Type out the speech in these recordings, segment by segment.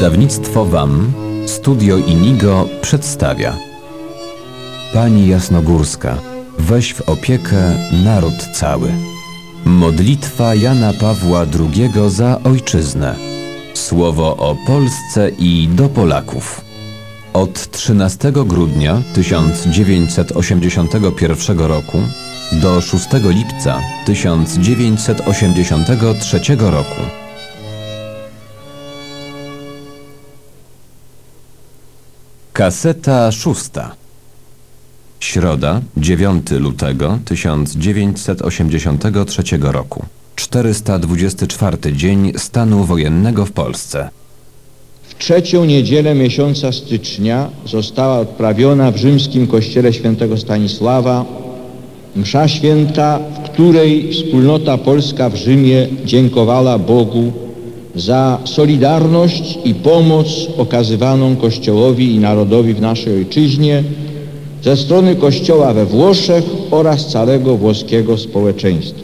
Wydawnictwo WAM, Studio Inigo przedstawia Pani Jasnogórska, weź w opiekę naród cały. Modlitwa Jana Pawła II za ojczyznę. Słowo o Polsce i do Polaków. Od 13 grudnia 1981 roku do 6 lipca 1983 roku. Kaseta szósta. Środa, 9 lutego 1983 roku. 424 dzień stanu wojennego w Polsce. W trzecią niedzielę miesiąca stycznia została odprawiona w rzymskim kościele świętego Stanisława msza święta, w której wspólnota polska w Rzymie dziękowała Bogu za solidarność i pomoc okazywaną Kościołowi i narodowi w naszej ojczyźnie ze strony Kościoła we Włoszech oraz całego włoskiego społeczeństwa.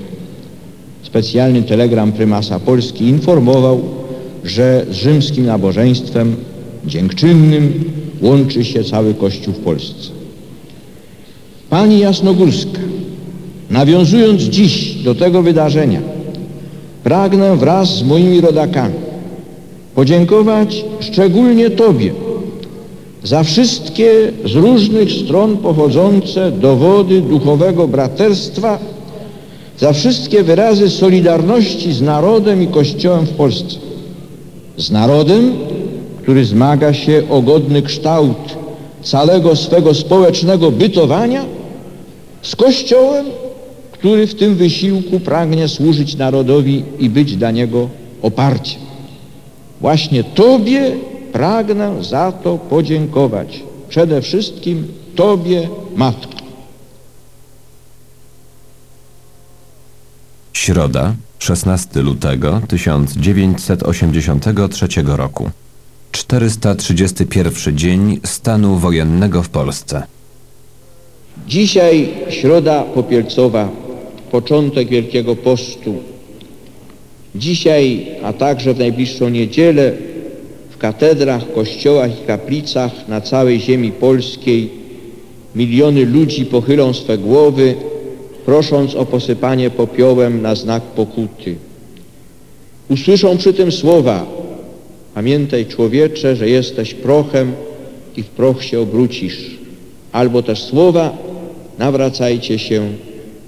Specjalny telegram prymasa Polski informował, że z rzymskim nabożeństwem dziękczynnym łączy się cały Kościół w Polsce. Pani Jasnogórska, nawiązując dziś do tego wydarzenia, pragnę wraz z moimi rodakami podziękować szczególnie Tobie za wszystkie z różnych stron pochodzące dowody duchowego braterstwa, za wszystkie wyrazy solidarności z narodem i Kościołem w Polsce. Z narodem, który zmaga się o godny kształt całego swego społecznego bytowania, z Kościołem, który w tym wysiłku pragnie służyć narodowi i być dla niego oparciem. Właśnie Tobie pragnę za to podziękować. Przede wszystkim Tobie, Matko. Środa, 16 lutego 1983 roku. 431 dzień stanu wojennego w Polsce. Dzisiaj środa popielcowa, początek Wielkiego Postu. Dzisiaj, a także w najbliższą niedzielę w katedrach, kościołach i kaplicach na całej ziemi polskiej miliony ludzi pochylą swe głowy, prosząc o posypanie popiołem na znak pokuty. Usłyszą przy tym słowa Pamiętaj człowiecze, że jesteś prochem i w proch się obrócisz. Albo też słowa nawracajcie się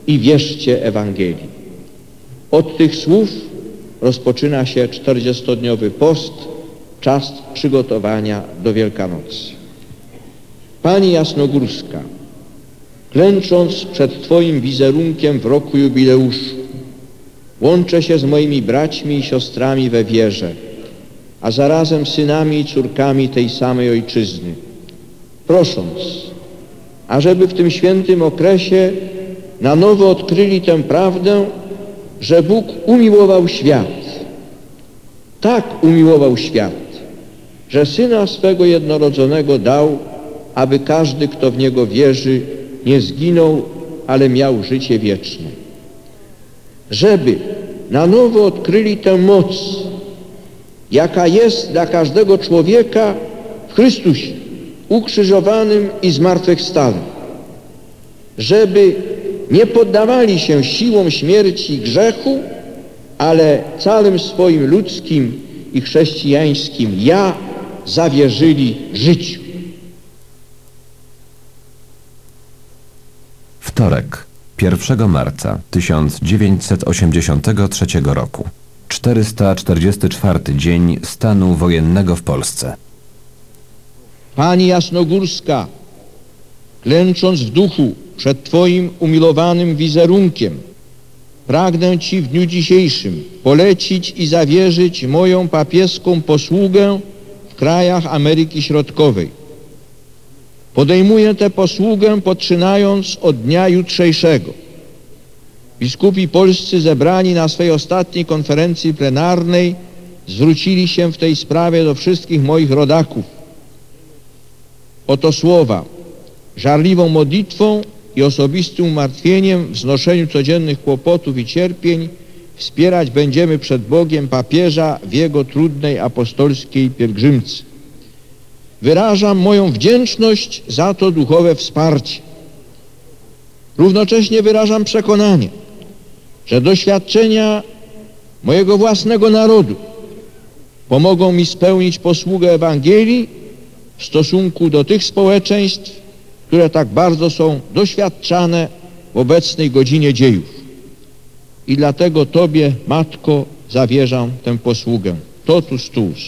i wierzcie Ewangelii. Od tych słów rozpoczyna się czterdziestodniowy post, czas przygotowania do Wielkanocy. Pani Jasnogórska, klęcząc przed Twoim wizerunkiem w roku jubileuszu, łączę się z moimi braćmi i siostrami we wierze, a zarazem synami i córkami tej samej ojczyzny, prosząc, ażeby w tym świętym okresie na nowo odkryli tę prawdę, że Bóg umiłował świat. Tak umiłował świat, że Syna swego jednorodzonego dał, aby każdy, kto w Niego wierzy, nie zginął, ale miał życie wieczne. Żeby na nowo odkryli tę moc, jaka jest dla każdego człowieka w Chrystusie, ukrzyżowanym i zmartwychwstałym. Żeby nie poddawali się siłom śmierci i grzechu, ale całym swoim ludzkim i chrześcijańskim ja zawierzyli życiu. Wtorek, 1 marca 1983 roku. 444 dzień stanu wojennego w Polsce. Pani Jasnogórska, klęcząc w duchu przed Twoim umilowanym wizerunkiem, pragnę Ci w dniu dzisiejszym polecić i zawierzyć moją papieską posługę w krajach Ameryki Środkowej. Podejmuję tę posługę poczynając od dnia jutrzejszego. Biskupi polscy zebrani na swej ostatniej konferencji plenarnej zwrócili się w tej sprawie do wszystkich moich rodaków. Oto słowa, żarliwą modlitwą i osobistym umartwieniem w znoszeniu codziennych kłopotów i cierpień wspierać będziemy przed Bogiem papieża w jego trudnej apostolskiej pielgrzymce. Wyrażam moją wdzięczność za to duchowe wsparcie. Równocześnie wyrażam przekonanie, że doświadczenia mojego własnego narodu pomogą mi spełnić posługę Ewangelii w stosunku do tych społeczeństw, które tak bardzo są doświadczane w obecnej godzinie dziejów. I dlatego Tobie, Matko, zawierzam tę posługę. Totus tuus.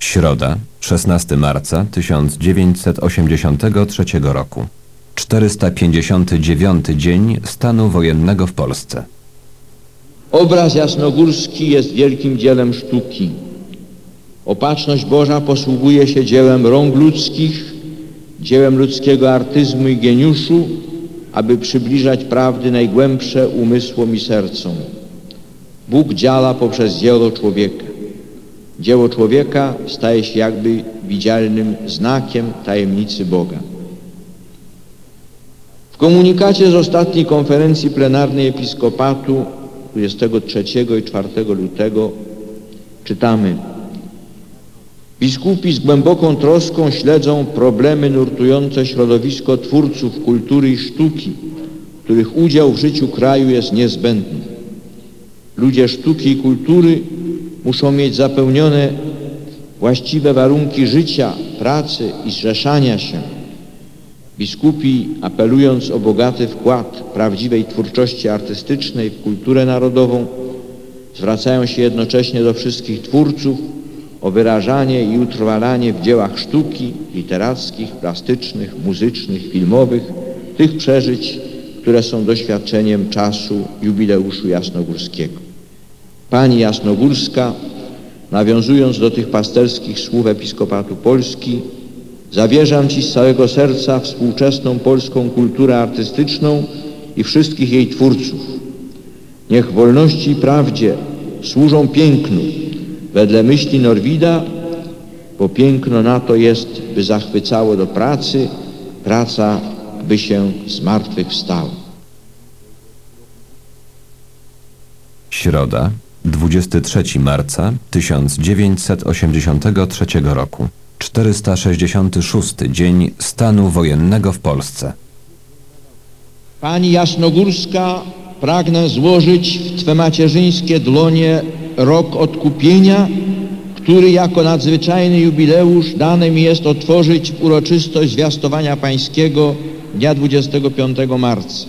Środa, 16 marca 1983 roku. 459 dzień stanu wojennego w Polsce. Obraz jasnogórski jest wielkim dziełem sztuki. Opatrzność Boża posługuje się dziełem rąk ludzkich, dziełem ludzkiego artyzmu i geniuszu, aby przybliżać prawdy najgłębsze umysłom i sercom. Bóg działa poprzez dzieło człowieka. Dzieło człowieka staje się jakby widzialnym znakiem tajemnicy Boga. W komunikacie z ostatniej konferencji plenarnej Episkopatu 23 i 4 lutego czytamy Biskupi z głęboką troską śledzą problemy nurtujące środowisko twórców kultury i sztuki, których udział w życiu kraju jest niezbędny. Ludzie sztuki i kultury muszą mieć zapełnione właściwe warunki życia, pracy i zrzeszania się. Biskupi, apelując o bogaty wkład prawdziwej twórczości artystycznej w kulturę narodową, zwracają się jednocześnie do wszystkich twórców o wyrażanie i utrwalanie w dziełach sztuki literackich, plastycznych, muzycznych, filmowych tych przeżyć, które są doświadczeniem czasu jubileuszu jasnogórskiego. Pani Jasnogórska, nawiązując do tych pasterskich słów Episkopatu Polski, zawierzam Ci z całego serca współczesną polską kulturę artystyczną i wszystkich jej twórców. Niech wolności i prawdzie służą pięknu, wedle myśli Norwida, bo piękno na to jest, by zachwycało do pracy, praca, by się zmartwychwstała. Środa, 23 marca 1983 roku. 466 dzień stanu wojennego w Polsce. Pani Jasnogórska, pragnę złożyć w Twe macierzyńskie dłonie rok odkupienia, który jako nadzwyczajny jubileusz dane mi jest otworzyć w uroczystość zwiastowania pańskiego dnia 25 marca.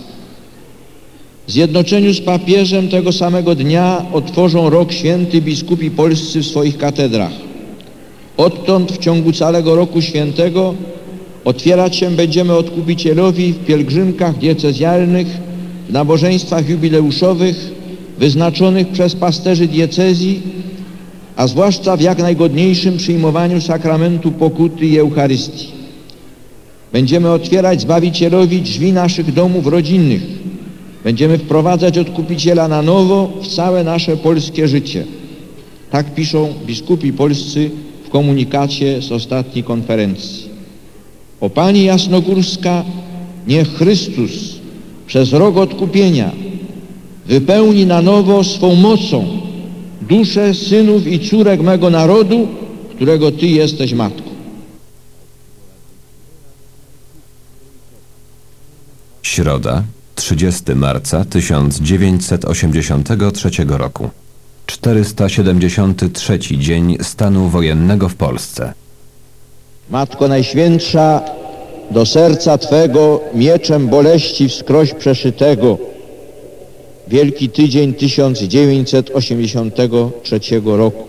W zjednoczeniu z papieżem tego samego dnia otworzą rok święty biskupi polscy w swoich katedrach. Odtąd w ciągu całego roku świętego otwierać się będziemy odkupicielowi w pielgrzymkach diecezjalnych, w nabożeństwach jubileuszowych, wyznaczonych przez pasterzy diecezji, a zwłaszcza w jak najgodniejszym przyjmowaniu sakramentu pokuty i Eucharystii. Będziemy otwierać Zbawicielowi drzwi naszych domów rodzinnych. Będziemy wprowadzać Odkupiciela na nowo w całe nasze polskie życie. Tak piszą biskupi polscy w komunikacie z ostatniej konferencji. O Pani Jasnogórska, niech Chrystus przez rok odkupienia wypełni na nowo swą mocą duszę synów i córek mego narodu, którego Ty jesteś matką. Środa, 30 marca 1983 roku. 473 dzień stanu wojennego w Polsce. Matko Najświętsza, do serca Twego mieczem boleści wskroś przeszytego, Wielki Tydzień 1983 roku.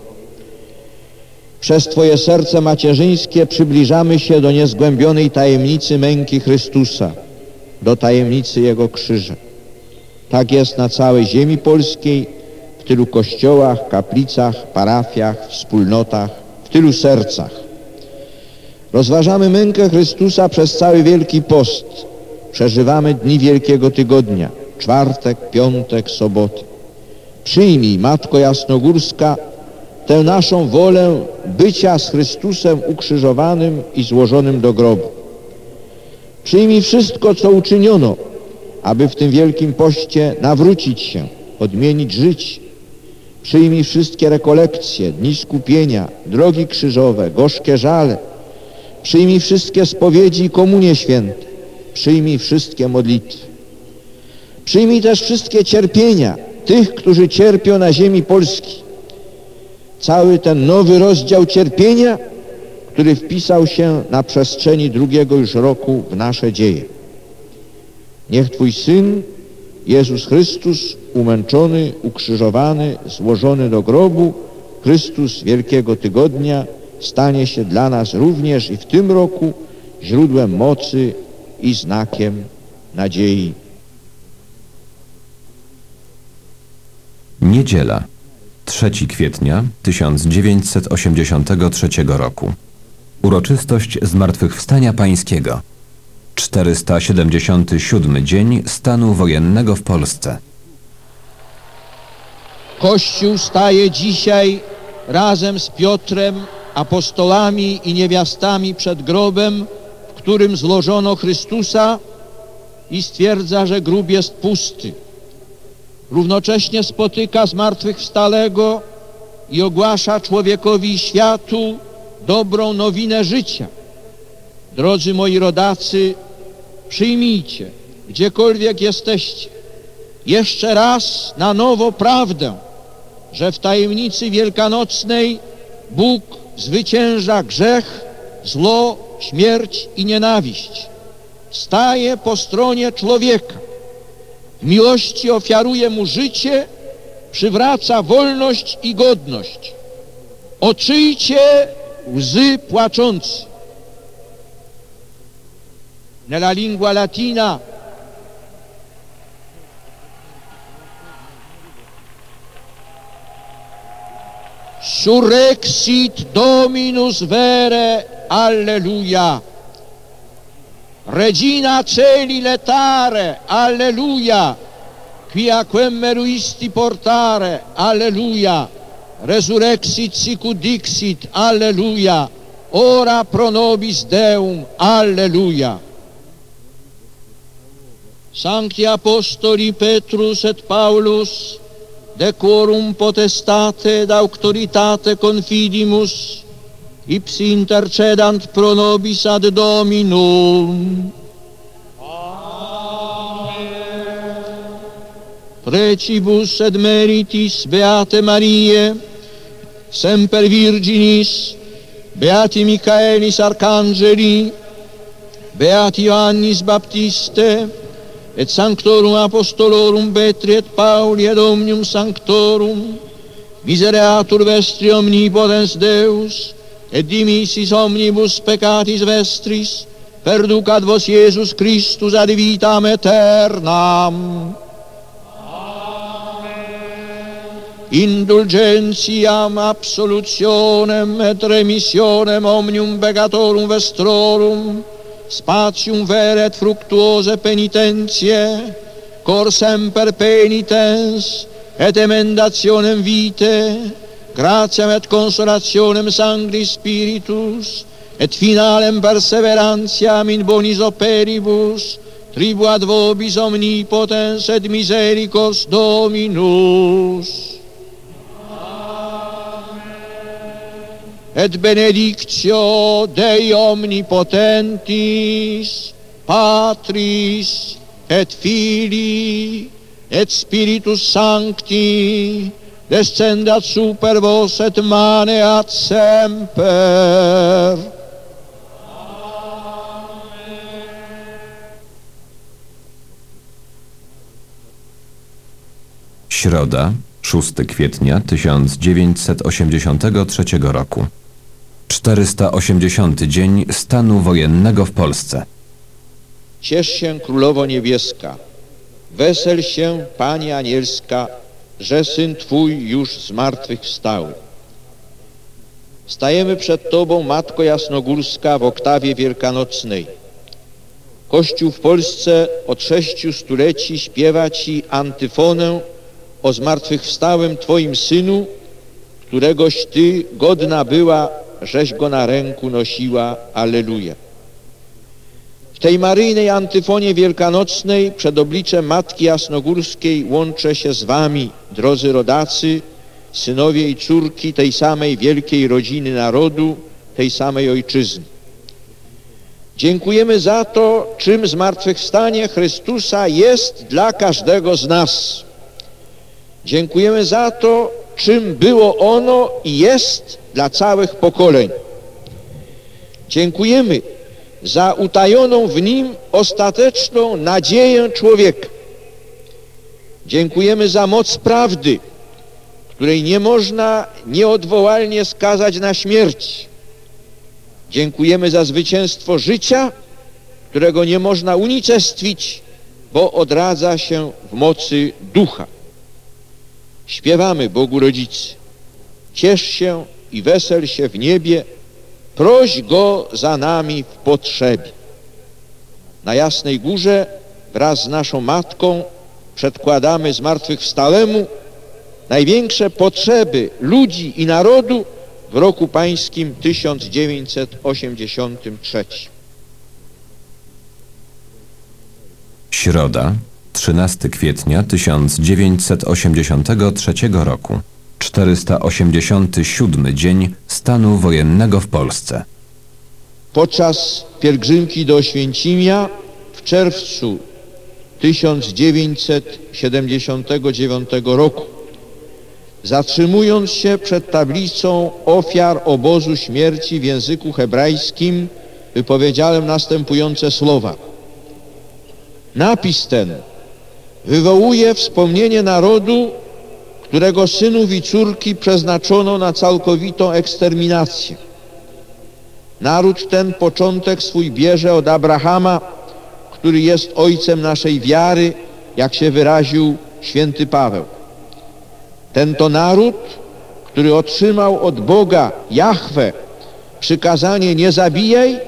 Przez Twoje serce macierzyńskie przybliżamy się do niezgłębionej tajemnicy męki Chrystusa, do tajemnicy Jego krzyża. Tak jest na całej ziemi polskiej, w tylu kościołach, kaplicach, parafiach, wspólnotach, w tylu sercach. Rozważamy mękę Chrystusa przez cały Wielki Post. Przeżywamy dni Wielkiego Tygodnia, czwartek, piątek, sobotę. Przyjmij, Matko Jasnogórska, tę naszą wolę bycia z Chrystusem ukrzyżowanym i złożonym do grobu. Przyjmij wszystko, co uczyniono, aby w tym wielkim poście nawrócić się, odmienić życie. Przyjmij wszystkie rekolekcje, dni skupienia, drogi krzyżowe, gorzkie żale. Przyjmij wszystkie spowiedzi i komunie święte. Przyjmij wszystkie modlitwy. Przyjmij też wszystkie cierpienia tych, którzy cierpią na ziemi Polski. Cały ten nowy rozdział cierpienia, który wpisał się na przestrzeni drugiego już roku w nasze dzieje. Niech Twój Syn, Jezus Chrystus, umęczony, ukrzyżowany, złożony do grobu, Chrystus Wielkiego Tygodnia, stanie się dla nas również i w tym roku źródłem mocy i znakiem nadziei. Niedziela, 3 kwietnia 1983 roku. Uroczystość Zmartwychwstania Pańskiego. 477 dzień stanu wojennego w Polsce. Kościół staje dzisiaj razem z Piotrem, apostolami i niewiastami przed grobem, w którym złożono Chrystusa i stwierdza, że grób jest pusty. Równocześnie spotyka zmartwychwstalego i ogłasza człowiekowi światu dobrą nowinę życia. Drodzy moi rodacy, przyjmijcie, gdziekolwiek jesteście, jeszcze raz na nowo prawdę, że w tajemnicy wielkanocnej Bóg zwycięża grzech, zło, śmierć i nienawiść. Staje po stronie człowieka. Miłości ofiaruje mu życie, przywraca wolność i godność. Oczyjcie łzy płaczący. Nella lingua latina Surrexit Dominus vere, alleluia. Regina celi letare, alleluia, qui quem meruisti portare, alleluia, resurrexit sicut dixit, alleluia, ora pro nobis Deum, alleluia. Sancti Apostoli Petrus et Paulus, de quorum potestate et auctoritate confidimus, ipsi intercedant pro nobis ad Dominum. Precibus et meritis Beate Marie, semper Virginis, Beati Michaelis Arcangeli, Beati Ioannis Baptiste, et Sanctorum Apostolorum Petri et Pauli et Omnium Sanctorum, misereatur vestri omnipotens Deus, et dimissis omnibus peccatis vestris, perducat vos Iesus Christus ad vitam aeternam. Amen. Indulgentiam absolutionem et remissionem omnium peccatorum vestrorum, spatium vere et fructuose penitentiae, cor semper penitens, et emendationem vitae, gratiam et consolationem sancti spiritus et finalem perseverantiam in bonis operibus tribuat vobis omnipotens et misericors dominus Amen. et benedictio Dei omnipotentis patris et filii et spiritus sancti descendat super vos et maneat semper. Środa, 6 kwietnia 1983 roku. 480 dzień stanu wojennego w Polsce. Ciesz się, Królowo Niebieska, wesel się, Pani Anielska, że Syn Twój już z martwych wstał. Stajemy przed Tobą, Matko Jasnogórska, w oktawie wielkanocnej. Kościół w Polsce od sześciu stuleci śpiewa Ci antyfonę o zmartwychwstałym Twoim Synu, któregoś Ty godna była, żeś Go na ręku nosiła. Alleluja. Tej maryjnej antyfonie wielkanocnej przed obliczem Matki Jasnogórskiej łączę się z wami, drodzy rodacy, synowie i córki tej samej wielkiej rodziny narodu, tej samej ojczyzny. Dziękujemy za to, czym zmartwychwstanie Chrystusa jest dla każdego z nas. Dziękujemy za to, czym było ono i jest dla całych pokoleń. Dziękujemy za utajoną w nim ostateczną nadzieję człowieka. Dziękujemy za moc prawdy, której nie można nieodwołalnie skazać na śmierć. Dziękujemy za zwycięstwo życia, którego nie można unicestwić, bo odradza się w mocy ducha. Śpiewamy Bogu Rodzicy. Ciesz się i wesel się w niebie, proś Go za nami w potrzebie. Na Jasnej Górze wraz z naszą Matką przedkładamy zmartwychwstałemu największe potrzeby ludzi i narodu w roku pańskim 1983. Środa, 13 kwietnia 1983 roku. 487 dzień stanu wojennego w Polsce. Podczas pielgrzymki do Oświęcimia w czerwcu 1979 roku, zatrzymując się przed tablicą ofiar obozu śmierci w języku hebrajskim, wypowiedziałem następujące słowa. Napis ten wywołuje wspomnienie narodu, którego synów i córki przeznaczono na całkowitą eksterminację. Naród ten początek swój bierze od Abrahama, który jest ojcem naszej wiary, jak się wyraził święty Paweł. Ten to naród, który otrzymał od Boga Jahwe przykazanie nie zabijaj,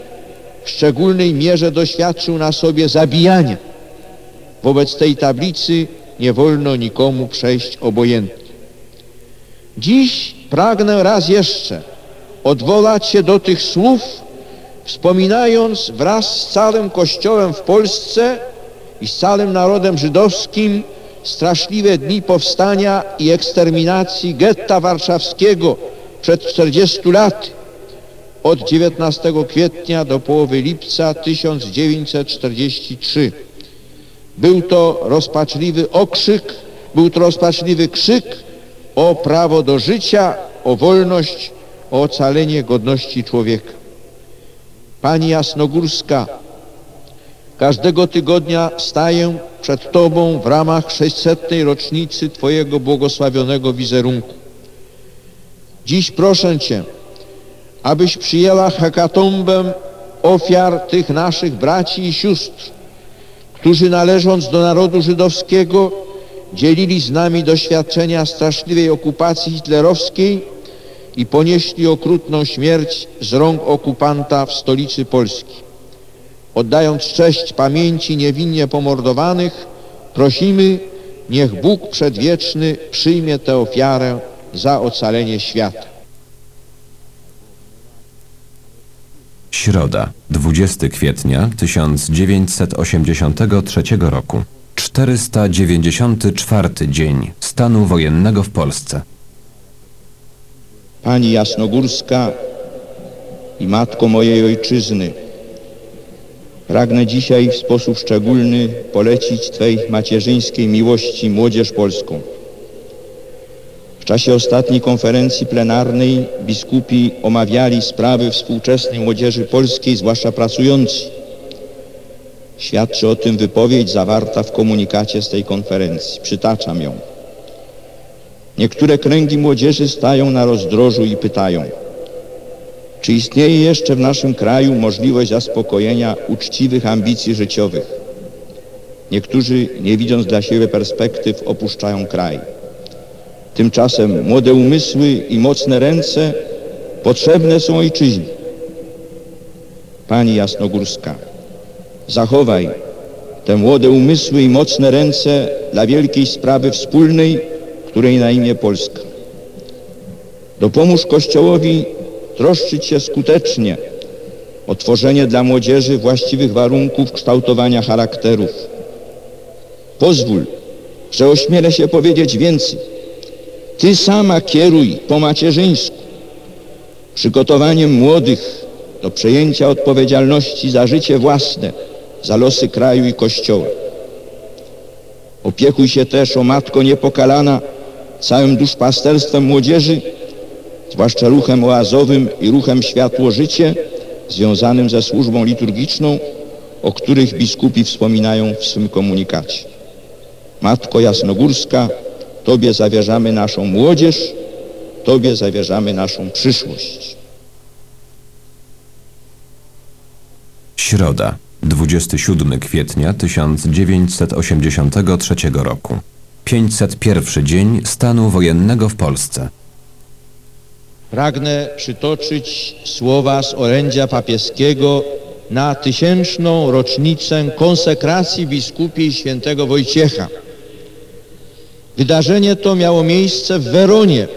w szczególnej mierze doświadczył na sobie zabijania. Wobec tej tablicy nie wolno nikomu przejść obojętnie. Dziś pragnę raz jeszcze odwołać się do tych słów, wspominając wraz z całym Kościołem w Polsce i z całym narodem żydowskim straszliwe dni powstania i eksterminacji getta warszawskiego przed 40 laty, od 19 kwietnia do połowy lipca 1943. Był to rozpaczliwy okrzyk, był to rozpaczliwy krzyk o prawo do życia, o wolność, o ocalenie godności człowieka. Pani Jasnogórska, każdego tygodnia staję przed Tobą w ramach 600. rocznicy Twojego błogosławionego wizerunku. Dziś proszę Cię, abyś przyjęła hekatombę ofiar tych naszych braci i sióstr, którzy należąc do narodu żydowskiego dzielili z nami doświadczenia straszliwej okupacji hitlerowskiej i ponieśli okrutną śmierć z rąk okupanta w stolicy Polski. Oddając cześć pamięci niewinnie pomordowanych, prosimy, niech Bóg Przedwieczny przyjmie tę ofiarę za ocalenie świata. Środa, 20 kwietnia 1983 roku. 494 dzień stanu wojennego w Polsce. Pani Jasnogórska i Matko mojej Ojczyzny, pragnę dzisiaj w sposób szczególny polecić Twej macierzyńskiej miłości młodzież polską. W czasie ostatniej konferencji plenarnej biskupi omawiali sprawy współczesnej młodzieży polskiej, zwłaszcza pracującej. Świadczy o tym wypowiedź zawarta w komunikacie z tej konferencji. Przytaczam ją. Niektóre kręgi młodzieży stają na rozdrożu i pytają, czy istnieje jeszcze w naszym kraju możliwość zaspokojenia uczciwych ambicji życiowych? Niektórzy, nie widząc dla siebie perspektyw, opuszczają kraj. Tymczasem młode umysły i mocne ręce potrzebne są ojczyźnie. Pani Jasnogórska, zachowaj te młode umysły i mocne ręce dla wielkiej sprawy wspólnej, której na imię Polska. Dopomóż Kościołowi troszczyć się skutecznie o tworzenie dla młodzieży właściwych warunków kształtowania charakterów. Pozwól, że ośmielę się powiedzieć więcej. Ty sama kieruj po macierzyńsku przygotowaniem młodych do przejęcia odpowiedzialności za życie własne, za losy kraju i Kościoła. Opiekuj się też o Matko Niepokalana całym duszpasterstwem młodzieży, zwłaszcza ruchem oazowym i ruchem Światło Życie związanym ze służbą liturgiczną, o których biskupi wspominają w swym komunikacie. Matko Jasnogórska, Tobie zawierzamy naszą młodzież, Tobie zawierzamy naszą przyszłość. Środa, 27 kwietnia 1983 roku. 501 dzień stanu wojennego w Polsce. Pragnę przytoczyć słowa z orędzia papieskiego na tysięczną rocznicę konsekracji biskupiej świętego Wojciecha. Wydarzenie to miało miejsce w Weronie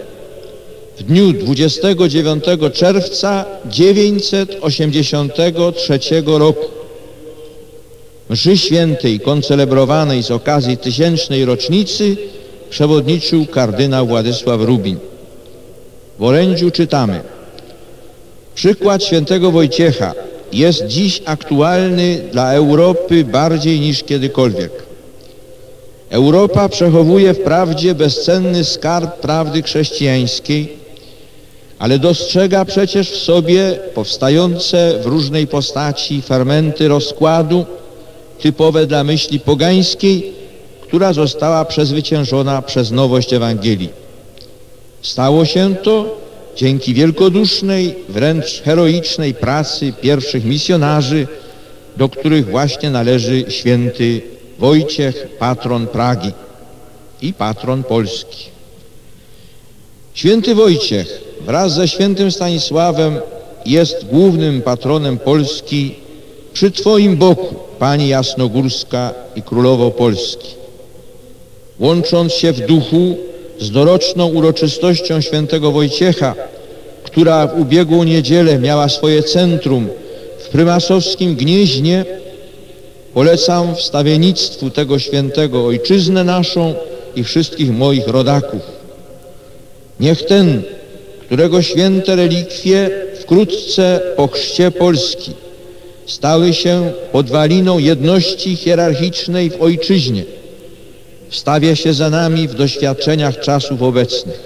w dniu 29 czerwca 983 roku. Mszy świętej koncelebrowanej z okazji tysięcznej rocznicy przewodniczył kardynał Władysław Rubin. W orędziu czytamy Przykład świętego Wojciecha jest dziś aktualny dla Europy bardziej niż kiedykolwiek. Europa przechowuje wprawdzie bezcenny skarb prawdy chrześcijańskiej, ale dostrzega przecież w sobie powstające w różnej postaci fermenty rozkładu typowe dla myśli pogańskiej, która została przezwyciężona przez nowość Ewangelii. Stało się to dzięki wielkodusznej, wręcz heroicznej pracy pierwszych misjonarzy, do których właśnie należy święty Wojciech, patron Pragi i patron Polski. Święty Wojciech wraz ze świętym Stanisławem jest głównym patronem Polski przy Twoim boku, Pani Jasnogórska i Królowo Polski. Łącząc się w duchu z doroczną uroczystością świętego Wojciecha, która w ubiegłą niedzielę miała swoje centrum w prymasowskim Gnieźnie, polecam wstawiennictwu tego świętego ojczyznę naszą i wszystkich moich rodaków. Niech ten, którego święte relikwie wkrótce po chrzcie Polski stały się podwaliną jedności hierarchicznej w ojczyźnie, wstawia się za nami w doświadczeniach czasów obecnych,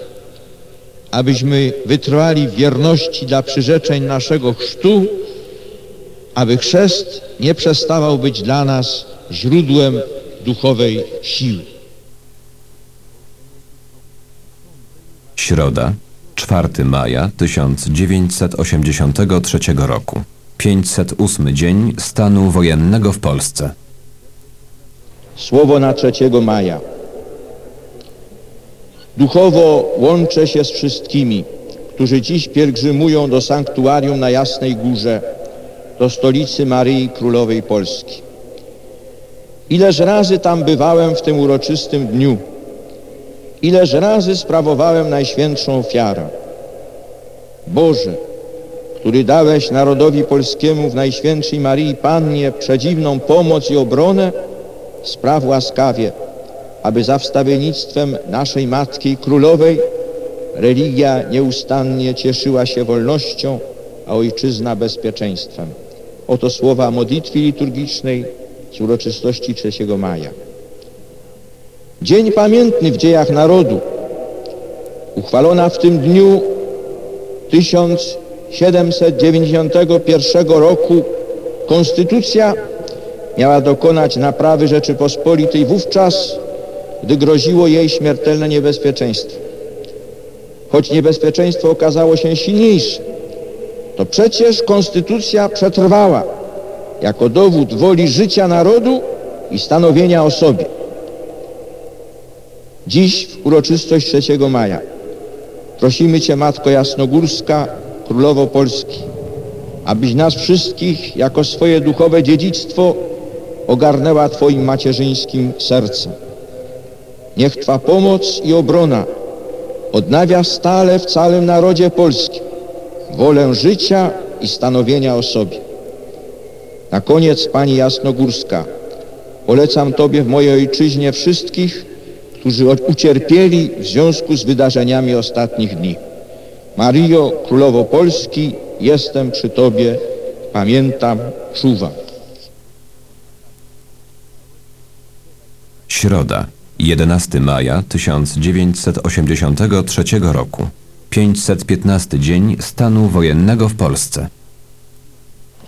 abyśmy wytrwali w wierności dla przyrzeczeń naszego chrztu, aby chrzest nie przestawał być dla nas źródłem duchowej siły. Środa, 4 maja 1983 roku. 508 dzień stanu wojennego w Polsce. Słowo na 3 maja. Duchowo łączę się z wszystkimi, którzy dziś pielgrzymują do sanktuarium na Jasnej Górze, do stolicy Maryi Królowej Polski. Ileż razy tam bywałem w tym uroczystym dniu, ileż razy sprawowałem najświętszą ofiarę. Boże, który dałeś narodowi polskiemu w Najświętszej Marii Pannie przedziwną pomoc i obronę, spraw łaskawie, aby za wstawiennictwem naszej Matki Królowej religia nieustannie cieszyła się wolnością, a ojczyzna bezpieczeństwem. Oto słowa modlitwy liturgicznej z uroczystości 3 maja. Dzień pamiętny w dziejach narodu, uchwalona w tym dniu 1791 roku Konstytucja miała dokonać naprawy Rzeczypospolitej wówczas, gdy groziło jej śmiertelne niebezpieczeństwo. Choć niebezpieczeństwo okazało się silniejsze, to przecież Konstytucja przetrwała jako dowód woli życia narodu i stanowienia o sobie. Dziś w uroczystość 3 maja prosimy Cię, Matko Jasnogórska, Królowo Polski, abyś nas wszystkich jako swoje duchowe dziedzictwo ogarnęła Twoim macierzyńskim sercem. Niech Twa pomoc i obrona odnawia stale w całym narodzie polskim wolę życia i stanowienia o sobie. Na koniec Pani Jasnogórska, polecam Tobie w mojej ojczyźnie wszystkich, którzy ucierpieli w związku z wydarzeniami ostatnich dni. Mario, Królowo Polski, jestem przy Tobie, pamiętam, czuwam. Środa, 11 maja 1983 roku. 515 dzień stanu wojennego w Polsce.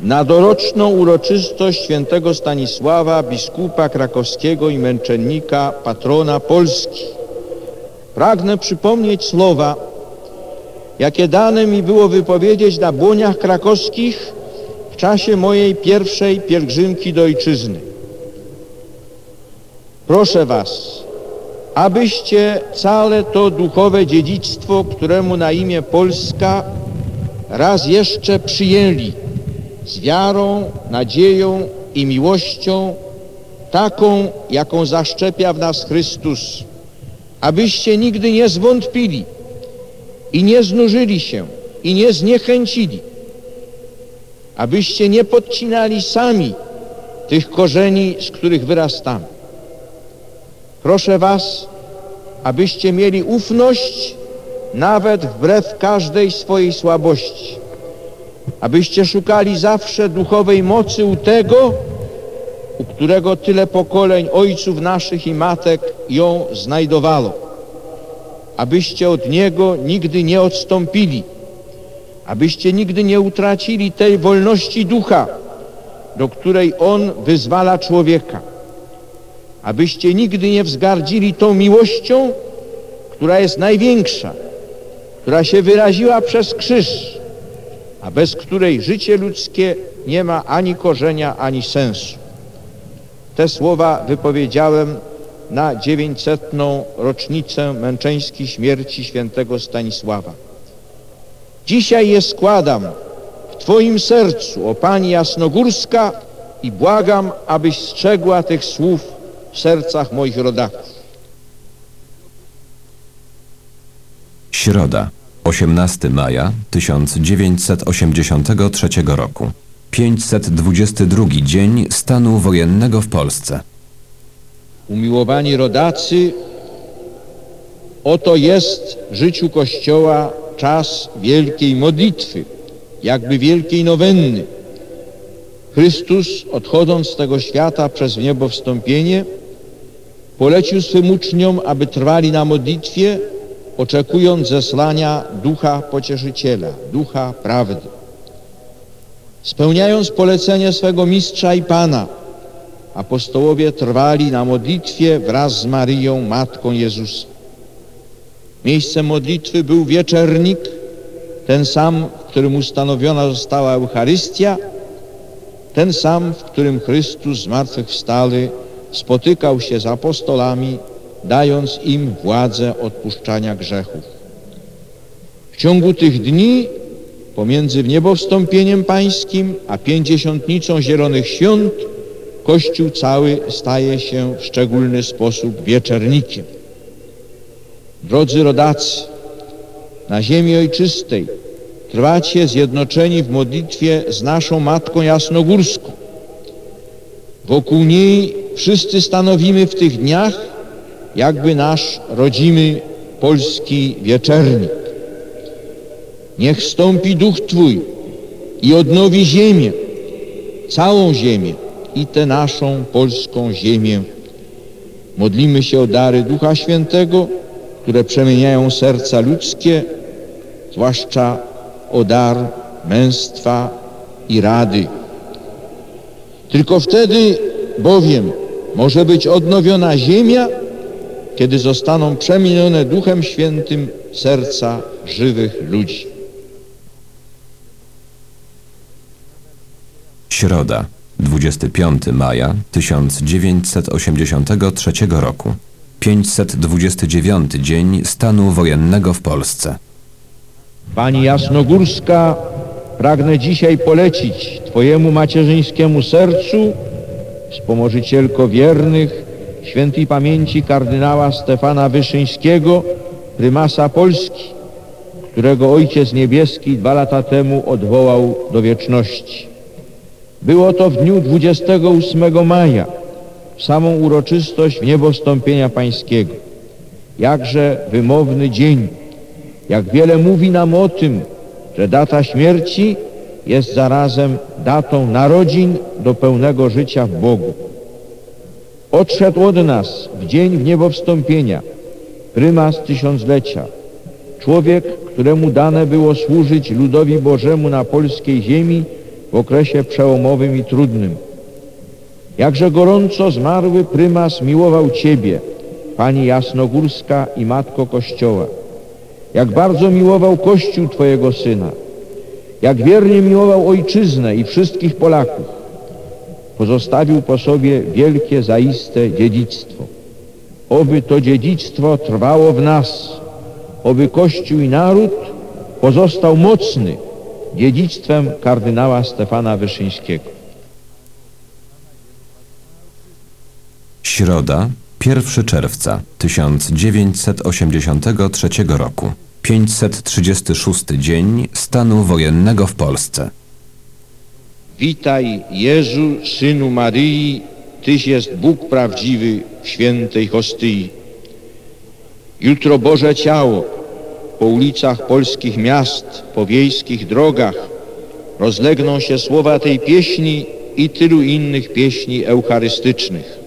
Na doroczną uroczystość świętego Stanisława, biskupa krakowskiego i męczennika, patrona Polski, pragnę przypomnieć słowa, jakie dane mi było wypowiedzieć na błoniach krakowskich w czasie mojej pierwszej pielgrzymki do ojczyzny. Proszę Was, abyście całe to duchowe dziedzictwo, któremu na imię Polska, raz jeszcze przyjęli z wiarą, nadzieją i miłością, taką, jaką zaszczepia w nas Chrystus, abyście nigdy nie zwątpili i nie znużyli się i nie zniechęcili, abyście nie podcinali sami tych korzeni, z których wyrastamy. Proszę Was, abyście mieli ufność nawet wbrew każdej swojej słabości abyście szukali zawsze duchowej mocy u tego, u którego tyle pokoleń ojców naszych i matek ją znajdowało. Abyście od Niego nigdy nie odstąpili, abyście nigdy nie utracili tej wolności ducha, do której On wyzwala człowieka. Abyście nigdy nie wzgardzili tą miłością, która jest największa, która się wyraziła przez krzyż, a bez której życie ludzkie nie ma ani korzenia, ani sensu. Te słowa wypowiedziałem na 900. rocznicę męczeńskiej śmierci świętego Stanisława. Dzisiaj je składam w Twoim sercu, o Pani Jasnogórska i błagam, abyś strzegła tych słów w sercach moich rodaków. Środa, 18 maja 1983 roku. 522 dzień stanu wojennego w Polsce. Umiłowani rodacy, oto jest w życiu Kościoła czas wielkiej modlitwy, jakby wielkiej nowenny. Chrystus, odchodząc z tego świata przez niebo wstąpienie, polecił swym uczniom, aby trwali na modlitwie, oczekując zesłania Ducha Pocieszyciela, Ducha Prawdy. Spełniając polecenie swego Mistrza i Pana, apostołowie trwali na modlitwie wraz z Maryją, Matką Jezusa. Miejscem modlitwy był wieczernik, ten sam, w którym ustanowiona została Eucharystia, ten sam, w którym Chrystus zmartwychwstały spotykał się z apostolami, dając im władzę odpuszczania grzechów. W ciągu tych dni pomiędzy wniebowstąpieniem pańskim a pięćdziesiątnicą Zielonych Świąt Kościół cały staje się w szczególny sposób wieczernikiem. Drodzy rodacy, na ziemi ojczystej trwacie zjednoczeni w modlitwie z naszą Matką Jasnogórską. Wokół niej wszyscy stanowimy w tych dniach jakby nasz rodzimy polski wieczernik. Niech stąpi duch Twój i odnowi ziemię, całą ziemię i tę naszą polską ziemię. Modlimy się o dary Ducha Świętego, które przemieniają serca ludzkie, zwłaszcza o dar męstwa i rady. Tylko wtedy bowiem może być odnowiona ziemia, kiedy zostaną przemienione Duchem Świętym serca żywych ludzi. Środa, 25 maja 1983 roku. 529 dzień stanu wojennego w Polsce. Pani Jasnogórska, pragnę dzisiaj polecić Twojemu macierzyńskiemu sercu, wspomożycielko wiernych, świętej pamięci kardynała Stefana Wyszyńskiego, prymasa Polski, którego Ojciec Niebieski dwa lata temu odwołał do wieczności. Było to w dniu 28 maja, w samą uroczystość niebostąpienia pańskiego. Jakże wymowny dzień, jak wiele mówi nam o tym, że data śmierci jest zarazem datą narodzin do pełnego życia w Bogu. Odszedł od nas w dzień w niebo wstąpienia prymas tysiąclecia, człowiek, któremu dane było służyć ludowi Bożemu na polskiej ziemi w okresie przełomowym i trudnym. Jakże gorąco zmarły prymas miłował Ciebie, Pani Jasnogórska i Matko Kościoła. Jak bardzo miłował Kościół Twojego Syna. Jak wiernie miłował Ojczyznę i wszystkich Polaków. Pozostawił po sobie wielkie zaiste dziedzictwo. Oby to dziedzictwo trwało w nas. Oby Kościół i naród pozostał mocny dziedzictwem kardynała Stefana Wyszyńskiego. Środa, 1 czerwca 1983 roku. 536 dzień stanu wojennego w Polsce. Witaj Jezu, Synu Maryi, Tyś jest Bóg prawdziwy w świętej hostyi. Jutro Boże Ciało po ulicach polskich miast, po wiejskich drogach rozlegną się słowa tej pieśni i tylu innych pieśni eucharystycznych.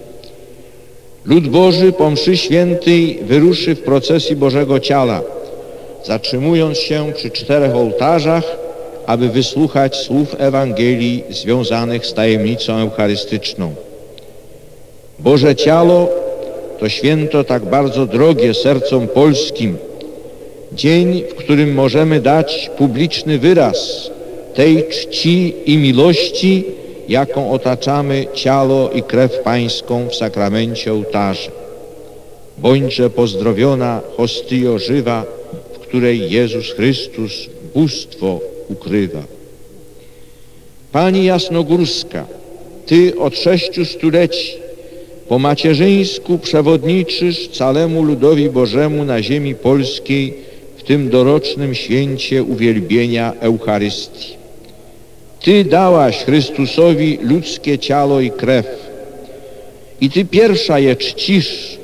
Lud Boży po mszy świętej wyruszy w procesji Bożego Ciała, zatrzymując się przy czterech ołtarzach, aby wysłuchać słów Ewangelii związanych z tajemnicą eucharystyczną. Boże Ciało to święto tak bardzo drogie sercom polskim, dzień, w którym możemy dać publiczny wyraz tej czci i miłości, jaką otaczamy ciało i krew pańską w sakramencie ołtarza. Bądźże pozdrowiona hostio żywa, w której Jezus Chrystus bóstwo ukrywa. Pani Jasnogórska, Ty od sześciu stuleci po macierzyńsku przewodniczysz całemu ludowi Bożemu na ziemi polskiej w tym dorocznym święcie uwielbienia Eucharystii. Ty dałaś Chrystusowi ludzkie ciało i krew i Ty pierwsza je czcisz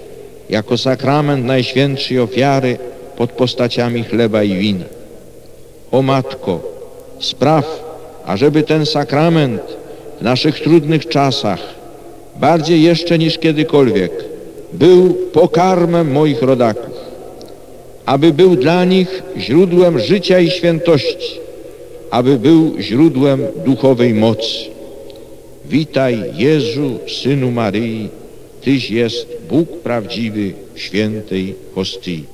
jako sakrament Najświętszej ofiary pod postaciami chleba i wina. O Matko, spraw, ażeby ten sakrament w naszych trudnych czasach, bardziej jeszcze niż kiedykolwiek, był pokarmem moich rodaków, aby był dla nich źródłem życia i świętości, aby był źródłem duchowej mocy. Witaj Jezu, Synu Maryi, Tyś jest Bóg prawdziwy w świętej hostii.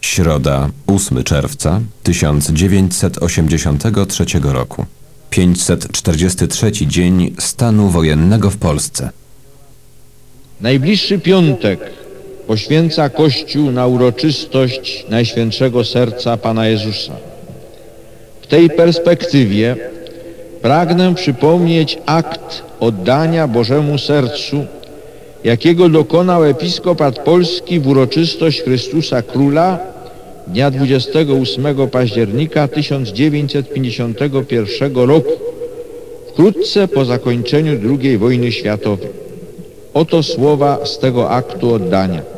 Środa, 8 czerwca 1983 roku. 543 dzień stanu wojennego w Polsce. Najbliższy piątek poświęca Kościół na uroczystość Najświętszego Serca Pana Jezusa. W tej perspektywie pragnę przypomnieć akt oddania Bożemu Sercu, jakiego dokonał episkopat polski w uroczystość Chrystusa Króla dnia 28 października 1951 roku, wkrótce po zakończeniu II wojny światowej. Oto słowa z tego aktu oddania.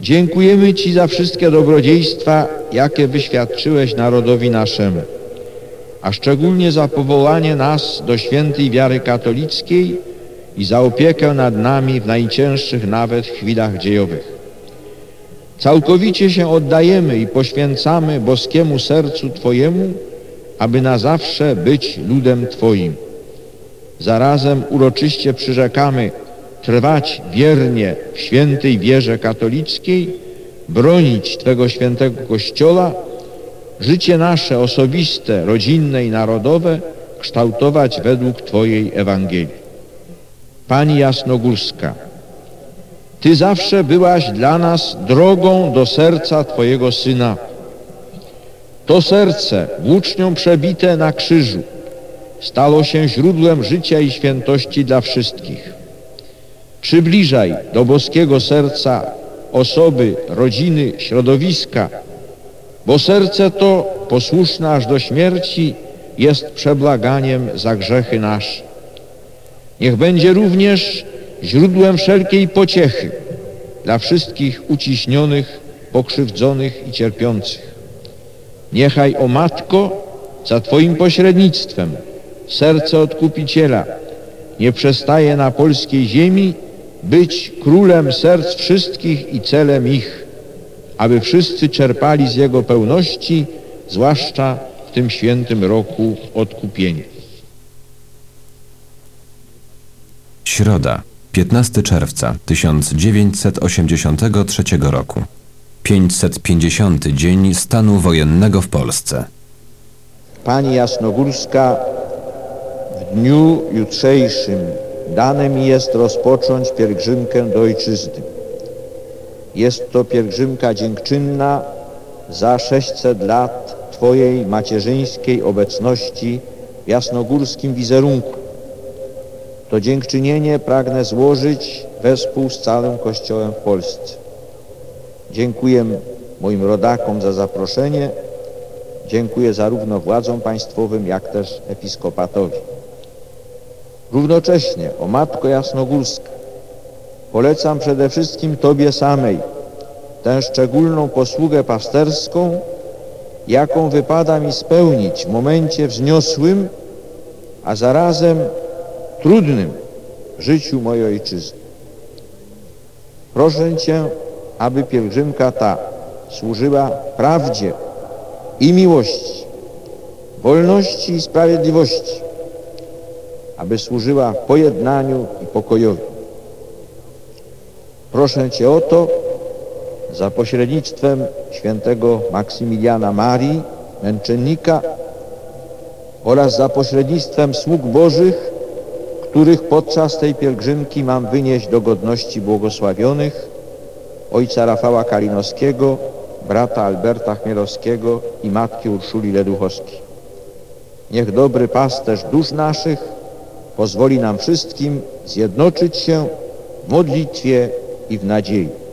Dziękujemy Ci za wszystkie dobrodziejstwa, jakie wyświadczyłeś narodowi naszemu, a szczególnie za powołanie nas do świętej wiary katolickiej i za opiekę nad nami w najcięższych nawet chwilach dziejowych. Całkowicie się oddajemy i poświęcamy boskiemu sercu Twojemu, aby na zawsze być ludem Twoim. Zarazem uroczyście przyrzekamy trwać wiernie w świętej wierze katolickiej, bronić Twego świętego Kościoła, życie nasze osobiste, rodzinne i narodowe kształtować według Twojej Ewangelii. Pani Jasnogórska, Ty zawsze byłaś dla nas drogą do serca Twojego Syna. To serce, włócznią przebite na krzyżu, stało się źródłem życia i świętości dla wszystkich. Przybliżaj do boskiego serca osoby, rodziny, środowiska, bo serce to posłuszne aż do śmierci, jest przebłaganiem za grzechy nasze. Niech będzie również źródłem wszelkiej pociechy dla wszystkich uciśnionych, pokrzywdzonych i cierpiących. Niechaj, o Matko, za Twoim pośrednictwem serce Odkupiciela nie przestaje na polskiej ziemi być królem serc wszystkich i celem ich, aby wszyscy czerpali z Jego pełności, zwłaszcza w tym świętym roku odkupienia. Środa, 15 czerwca 1983 roku. 550 dzień stanu wojennego w Polsce. Pani Jasnogórska, w dniu jutrzejszym dane mi jest rozpocząć pielgrzymkę do Ojczyzny. Jest to pielgrzymka dziękczynna za 600 lat Twojej macierzyńskiej obecności w jasnogórskim wizerunku. To dziękczynienie pragnę złożyć wespół z całym Kościołem w Polsce. Dziękuję moim rodakom za zaproszenie. Dziękuję zarówno władzom państwowym, jak też episkopatowi. Równocześnie, o Matko Jasnogórska, polecam przede wszystkim Tobie samej tę szczególną posługę pasterską, jaką wypada mi spełnić w momencie wzniosłym, a zarazem trudnym życiu mojej ojczyzny. Proszę Cię, aby pielgrzymka ta służyła prawdzie i miłości, wolności i sprawiedliwości, aby służyła pojednaniu i pokojowi. Proszę Cię o to za pośrednictwem świętego Maksymiliana Marii, męczennika oraz za pośrednictwem sług Bożych, których podczas tej pielgrzymki mam wynieść do godności błogosławionych ojca Rafała Kalinowskiego, brata Alberta Chmielowskiego i matki Urszuli Leduchowskiej. Niech dobry pasterz dusz naszych pozwoli nam wszystkim zjednoczyć się w modlitwie i w nadziei.